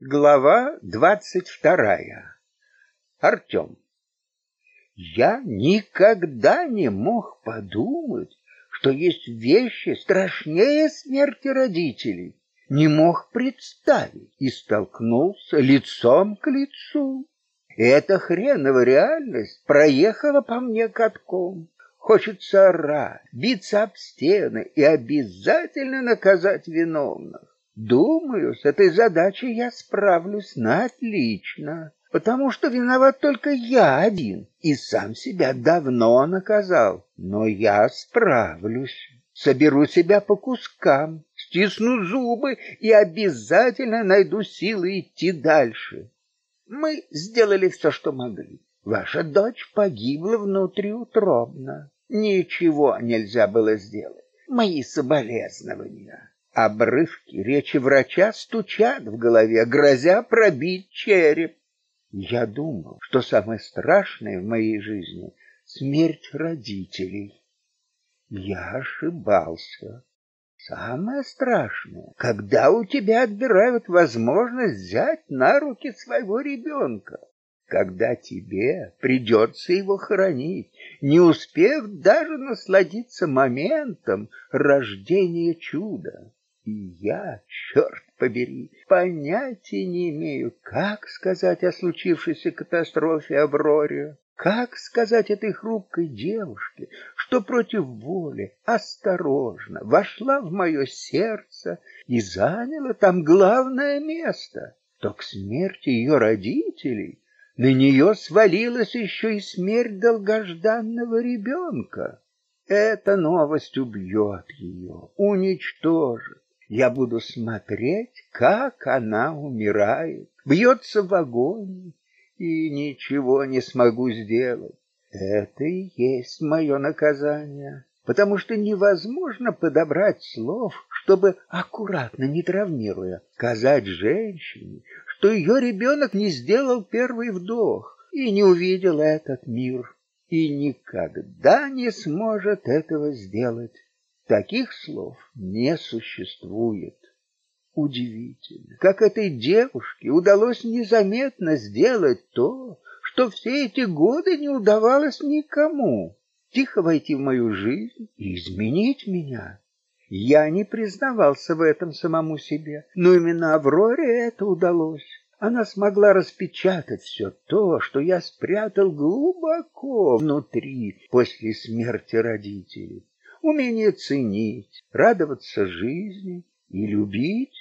Глава двадцать вторая. Артем. Я никогда не мог подумать, что есть вещи страшнее смерти родителей. Не мог представить и столкнулся лицом к лицу. Эта хренова реальность проехала по мне катком. Хочется орать, биться об стены и обязательно наказать виновных. Думаю, с этой задачей я справлюсь на отлично, потому что виноват только я один и сам себя давно наказал. Но я справлюсь, соберу себя по кускам, стисну зубы и обязательно найду силы идти дальше. Мы сделали все, что могли. Ваша дочь погибла внутриутробно. Ничего нельзя было сделать. Мои соболезнования. Обрывки речи врача стучат в голове, грозя пробить череп. Я думал, что самое страшное в моей жизни смерть родителей. Я ошибался. Самое страшное, когда у тебя отбирают возможность взять на руки своего ребенка, когда тебе придется его хоронить, не успев даже насладиться моментом рождения чуда. И я, черт побери, понятия не имею, как сказать о случившейся катастрофе Авроре, как сказать этой хрупкой девушке, что против воли осторожно вошла в мое сердце и заняла там главное место, то к смерти ее родителей на нее свалилась еще и смерть долгожданного ребенка. Эта новость убьет ее, уничтожит. Я буду смотреть, как она умирает, бьется в огонь, и ничего не смогу сделать. Это и есть мое наказание, потому что невозможно подобрать слов, чтобы аккуратно, не травмируя, сказать женщине, что ее ребенок не сделал первый вдох и не увидел этот мир и никогда не сможет этого сделать. Таких слов не существует. Удивительно, как этой девушке удалось незаметно сделать то, что все эти годы не удавалось никому. Тихо войти в мою жизнь и изменить меня. Я не признавался в этом самому себе, но именно Авроре это удалось. Она смогла распечатать все то, что я спрятал глубоко внутри после смерти родителей умение ценить, радоваться жизни и любить.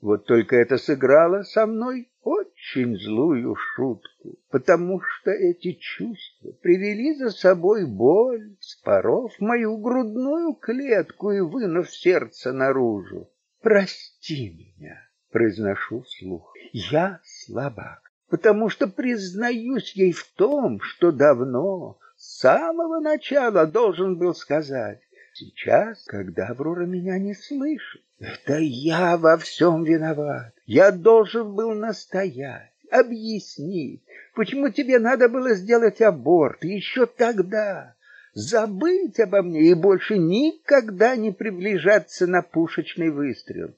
Вот только это сыграло со мной очень злую шутку, потому что эти чувства привели за собой боль, споров мою грудную клетку и вынув сердце наружу. Прости меня, произношу вслух. Я слабак, потому что признаюсь ей в том, что давно, с самого начала должен был сказать. Сейчас, когда Аврора меня не слышит, это я во всем виноват. Я должен был настоять, объяснить, почему тебе надо было сделать аборт еще тогда. Забыть обо мне и больше никогда не приближаться на пушечный выстрел.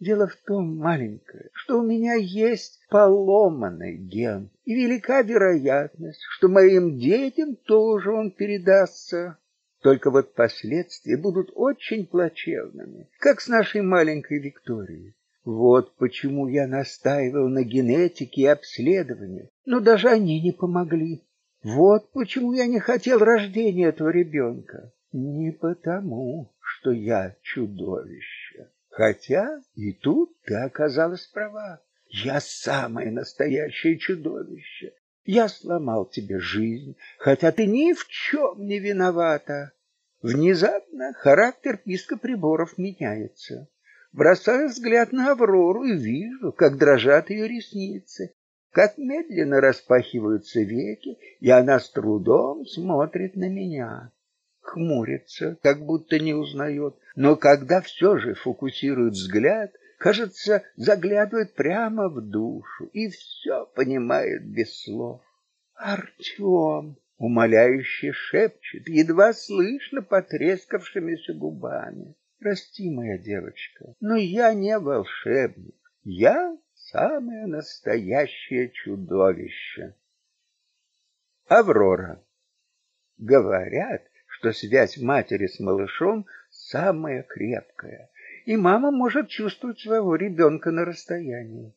Дело в том, маленькое, что у меня есть поломанный ген, и велика вероятность, что моим детям тоже он передастся. Только вот последствия будут очень плачевными, как с нашей маленькой Викторией. Вот почему я настаивал на генетике и обследовании, но даже они не помогли. Вот почему я не хотел рождения этого ребенка. Не потому, что я чудовище. Хотя и тут ты оказалась права. Я самое настоящее чудовище. Я сломал тебе жизнь, хотя ты ни в чем не виновата. Внезапно характер писка приборов меняется. Бросаю взгляд на Аврору и вижу, как дрожат ее ресницы, как медленно распахиваются веки, и она с трудом смотрит на меня. Хмурится, как будто не узнает, но когда все же фокусирует взгляд, кажется, заглядывает прямо в душу и все понимает без слов. Артем, умоляюще шепчет, едва слышно потрескавшимися губами. Прости, моя девочка, но я не волшебник. Я самое настоящее чудовище. Аврора. Говорят, что связь матери с малышом самая крепкая, и мама может чувствовать своего ребенка на расстоянии.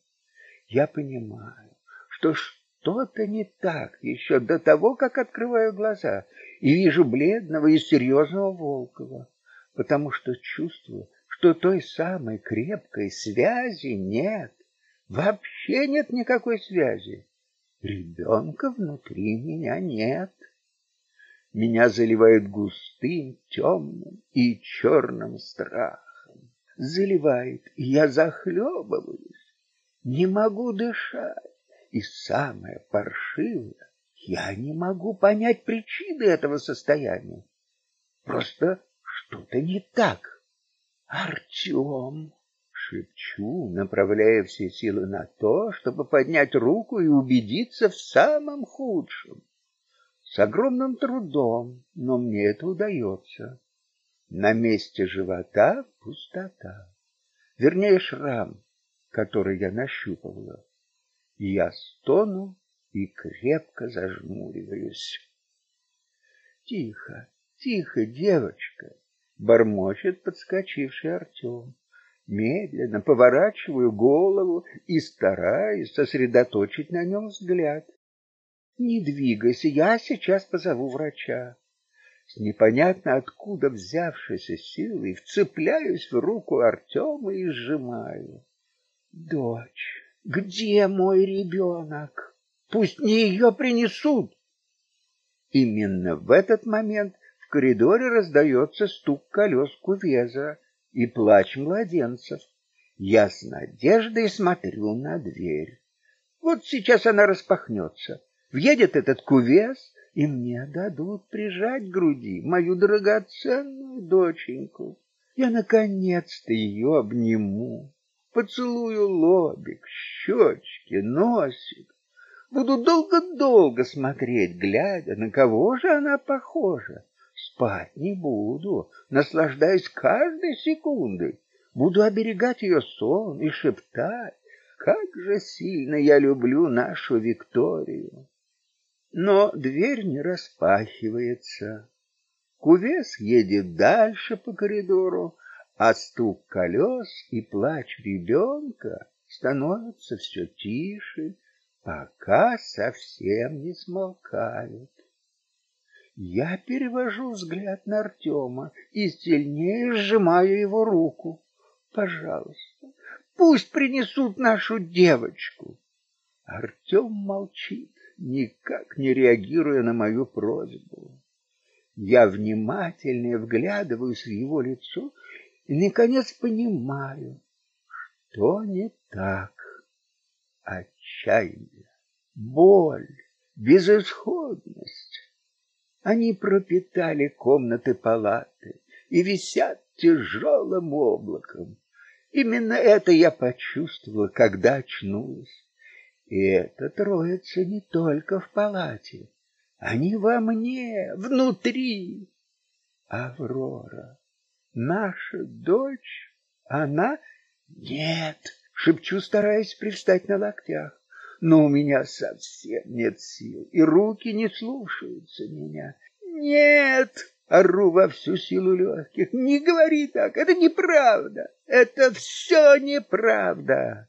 Я понимаю, что что-то не так еще до того, как открываю глаза и вижу бледного и серьезного Волкова, потому что чувствую, что той самой крепкой связи нет. Вообще нет никакой связи. Ребенка внутри меня нет. Меня заливает густым, темным и черным страхом. Заливает, и я захлебываюсь, не могу дышать. И самое паршивое, я не могу понять причины этого состояния. Просто что-то не так. Артем, шепчу, направляя все силы на то, чтобы поднять руку и убедиться в самом худшем. С огромным трудом, но мне это удается. На месте живота пустота. Вернее, шрам, который я нащупывала. Я стону и крепко зажмуриваюсь. Тихо, тихо, девочка, бормочет подскочивший Артем. Медленно поворачиваю голову и стараюсь сосредоточить на нем взгляд. Не двигайся, я сейчас позову врача. С непонятно откуда взявшейся силой вцепляюсь в руку Артема и сжимаю. Дочь, где мой ребенок? Пусть не ее принесут. Именно в этот момент в коридоре раздается стук колес кувеза и плач младенцев. Я с надеждой смотрю на дверь. Вот сейчас она распахнется. Въедет этот кувес, и мне дадут прижать к груди мою драгоценную доченьку. Я наконец-то ее обниму, поцелую лобик, щечки, носик. Буду долго-долго смотреть, глядя, на кого же она похожа. Спать не буду, наслаждаясь каждой секундой. Буду оберегать ее сон и шептать, как же сильно я люблю нашу Викторию но дверь не распахивается. Кувес едет дальше по коридору, а стук колес и плач ребенка становятся все тише, пока совсем не смолкают. Я перевожу взгляд на Артема и сильнее сжимаю его руку. Пожалуйста, пусть принесут нашу девочку. Артем молчит никак не реагируя на мою просьбу. Я внимательно вглядываюсь в его лицо и наконец понимаю, что не так. Отчаяние, боль, безысходность. Они пропитали комнаты палаты и висят тяжелым облаком. Именно это я почувствовала, когда очнулась. И эта троица не только в палате, они во мне, внутри. Аврора, наша дочь, она нет, шепчу, стараясь привстать на локтях. Но у меня совсем нет сил, и руки не слушаются меня. Нет, ору во всю силу легких. Не говори так, это неправда. Это все неправда.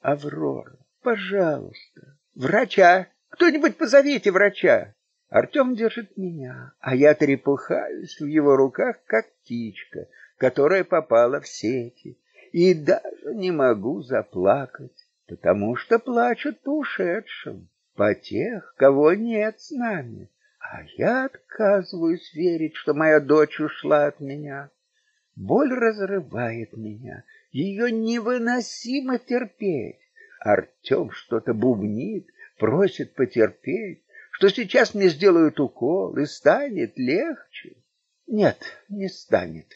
Аврора, Пожалуйста, врача, кто-нибудь позовите врача. Артем держит меня, а я трепыхаюсь в его руках, как птичка, которая попала в сети, и даже не могу заплакать, потому что плачут по ушедшим, по тех, кого нет с нами. А я отказываюсь верить, что моя дочь ушла от меня. Боль разрывает меня, ее невыносимо терпеть. Артем что-то бубнит, просит потерпеть, что сейчас мне сделают укол и станет легче. Нет, не станет,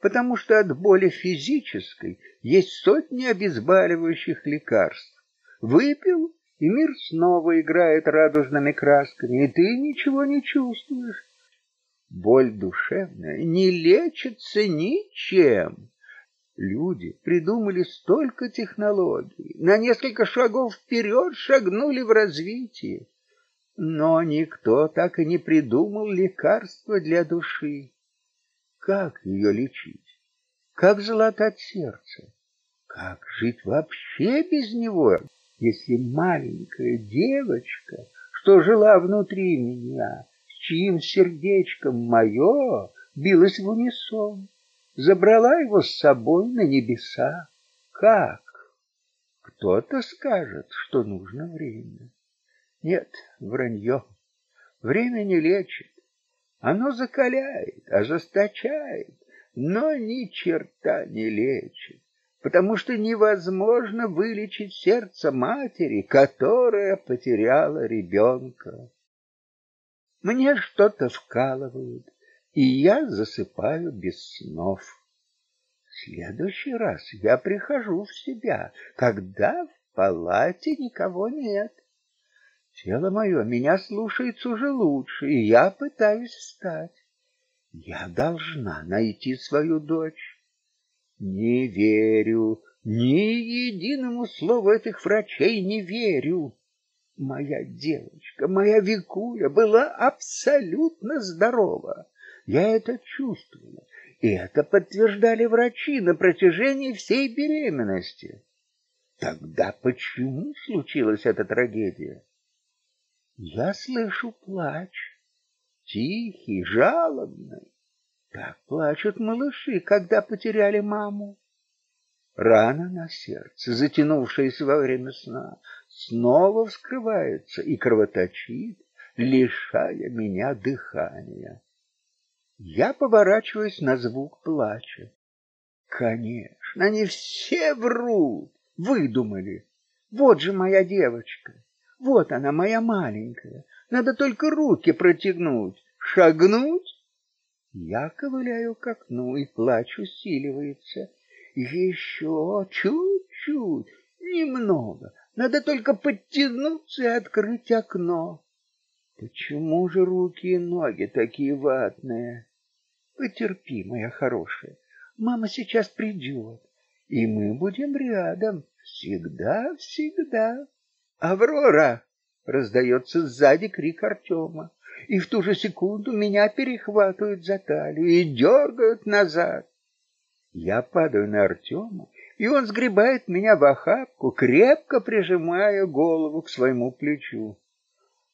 потому что от боли физической есть сотни обезболивающих лекарств. Выпил, и мир снова играет радужными красками, и ты ничего не чувствуешь. Боль душевная не лечится ничем. Люди придумали столько технологий, на несколько шагов вперед шагнули в развитие. Но никто так и не придумал лекарства для души. Как ее лечить? Как залатать сердце? Как жить вообще без него, если маленькая девочка, что жила внутри меня, с чьим сердечком мое билось в унисон, забрала его с собой на небеса? Как? Кто-то скажет, что нужно время. Нет, вранье. Время не лечит. Оно закаляет, ожесточает, но ни черта не лечит, потому что невозможно вылечить сердце матери, которая потеряла ребенка. Мне что-то вкалывают, и я засыпаю без снов. В следующий раз я прихожу в себя, когда в палате никого нет. Тело мое меня слушается уже лучше, и я пытаюсь встать. Я должна найти свою дочь. Не верю, ни единому слову этих врачей не верю. Моя девочка, моя Викуля была абсолютно здорова. Я это чувствовала, и это подтверждали врачи на протяжении всей беременности. Тогда почему случилась эта трагедия? Я слышу плач, тихий, жалобный. Так плачут малыши, когда потеряли маму. Рана на сердце, затянувшаяся во время сна, снова вскрывается и кровоточит, лишая меня дыхания. Я поворачиваюсь на звук плача. Конечно, они все врут, выдумали. Вот же моя девочка. Вот она, моя маленькая. Надо только руки протянуть, шагнуть. Я ковыляю к окну, и плач усиливается. Еще чуть-чуть, немного. Надо только подтянуться и открыть окно. Почему же руки и ноги такие ватные? Потерпи, моя хорошая. Мама сейчас придет, и мы будем рядом всегда, всегда. Аврора! Раздается сзади крик Артема, и в ту же секунду меня перехватывают за талию и дергают назад. Я падаю на Артема, и он сгребает меня в охапку, крепко прижимая голову к своему плечу.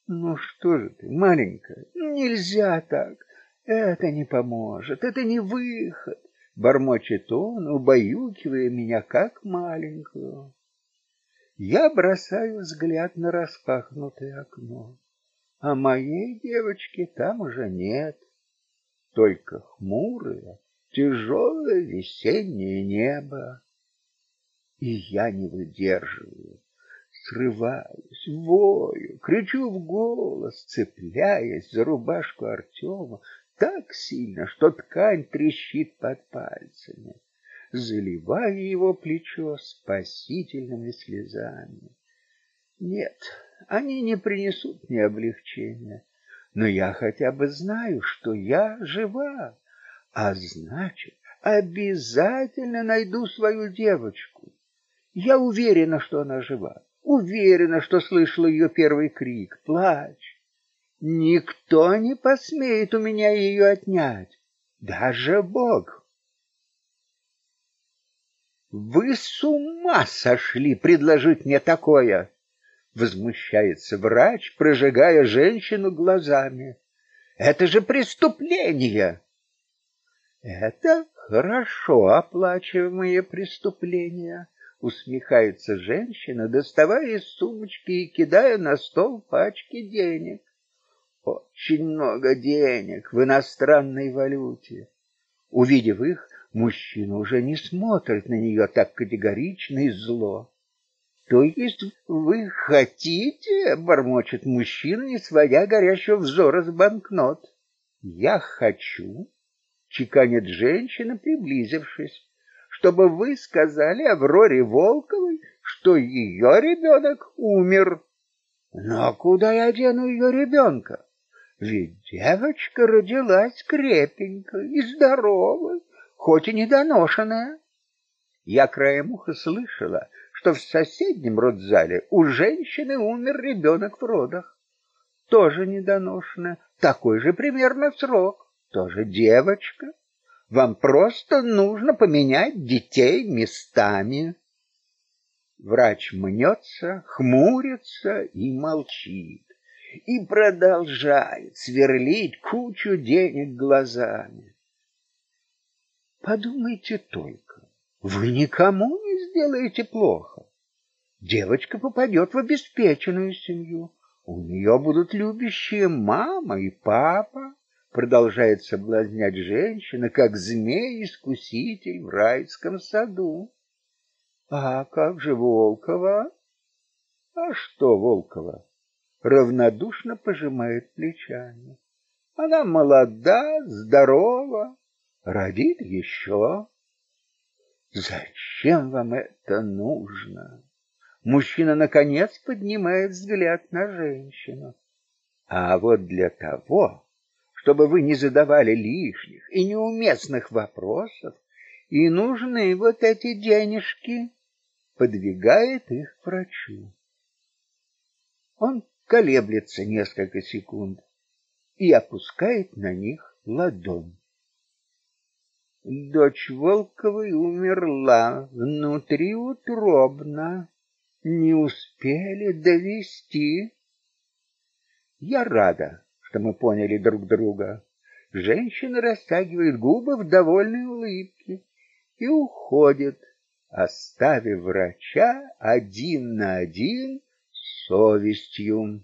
Ну что же ты, маленькая, нельзя так. Это не поможет, это не выход, бормочет он, убаюкивая меня как маленькую. Я бросаю взгляд на распахнутое окно, а моей девочки там уже нет, только хмурое, тяжелое весеннее небо. И я не выдерживаю, срываюсь, вою, кричу в голос, цепляясь за рубашку Артема так сильно, что ткань трещит под пальцами заливая его плечо спасительными слезами. Нет, они не принесут мне облегчения, но я хотя бы знаю, что я жива, а значит, обязательно найду свою девочку. Я уверена, что она жива, уверена, что слышала ее первый крик, плач. Никто не посмеет у меня ее отнять, даже Бог. Вы с ума сошли предложить мне такое, возмущается врач, прожигая женщину глазами. Это же преступление. Это хорошо оплачиваемые преступления, усмехается женщина, доставая из сумочки и кидая на стол пачки денег. Очень много денег в иностранной валюте. Увидев их, мужчина уже не смотрит на нее так категорично и зло. То есть вы хотите, бормочет мужчина, не сводя горящего взора с банкнот. Я хочу, чеканит женщина, приблизившись, чтобы вы сказали Авроре Волковой, что ее ребенок умер. Но куда я дену ее ребенка? Ведь девочка родилась крепенькой и здоровой, хоть и недоношенная. Я краем уха слышала, что в соседнем родзале у женщины умер ребенок в родах. Тоже недоношенная, такой же примерно срок, тоже девочка. Вам просто нужно поменять детей местами. Врач мнется, хмурится и молчит, и продолжает сверлить кучу денег глазами. Подумайте только, вы никому не сделаете плохо. Девочка попадет в обеспеченную семью. У нее будут любящие мама и папа. Продолжает соблазнять женщина, как змей-искуситель в райском саду. А как же Волкова? А что Волкова? Равнодушно пожимает плечами. Она молода, здорова, родит еще. Зачем вам это нужно? Мужчина наконец поднимает взгляд на женщину. А вот для того, чтобы вы не задавали лишних и неуместных вопросов, и нужны вот эти денежки, подвигает их к врачу. Он колеблется несколько секунд и опускает на них ладонь. Дочь Волковой умерла внутриутробно. Не успели довести. Я рада, что мы поняли друг друга. Женщина растягивает губы в довольной улыбке и уходит, оставив врача один на один с совестью.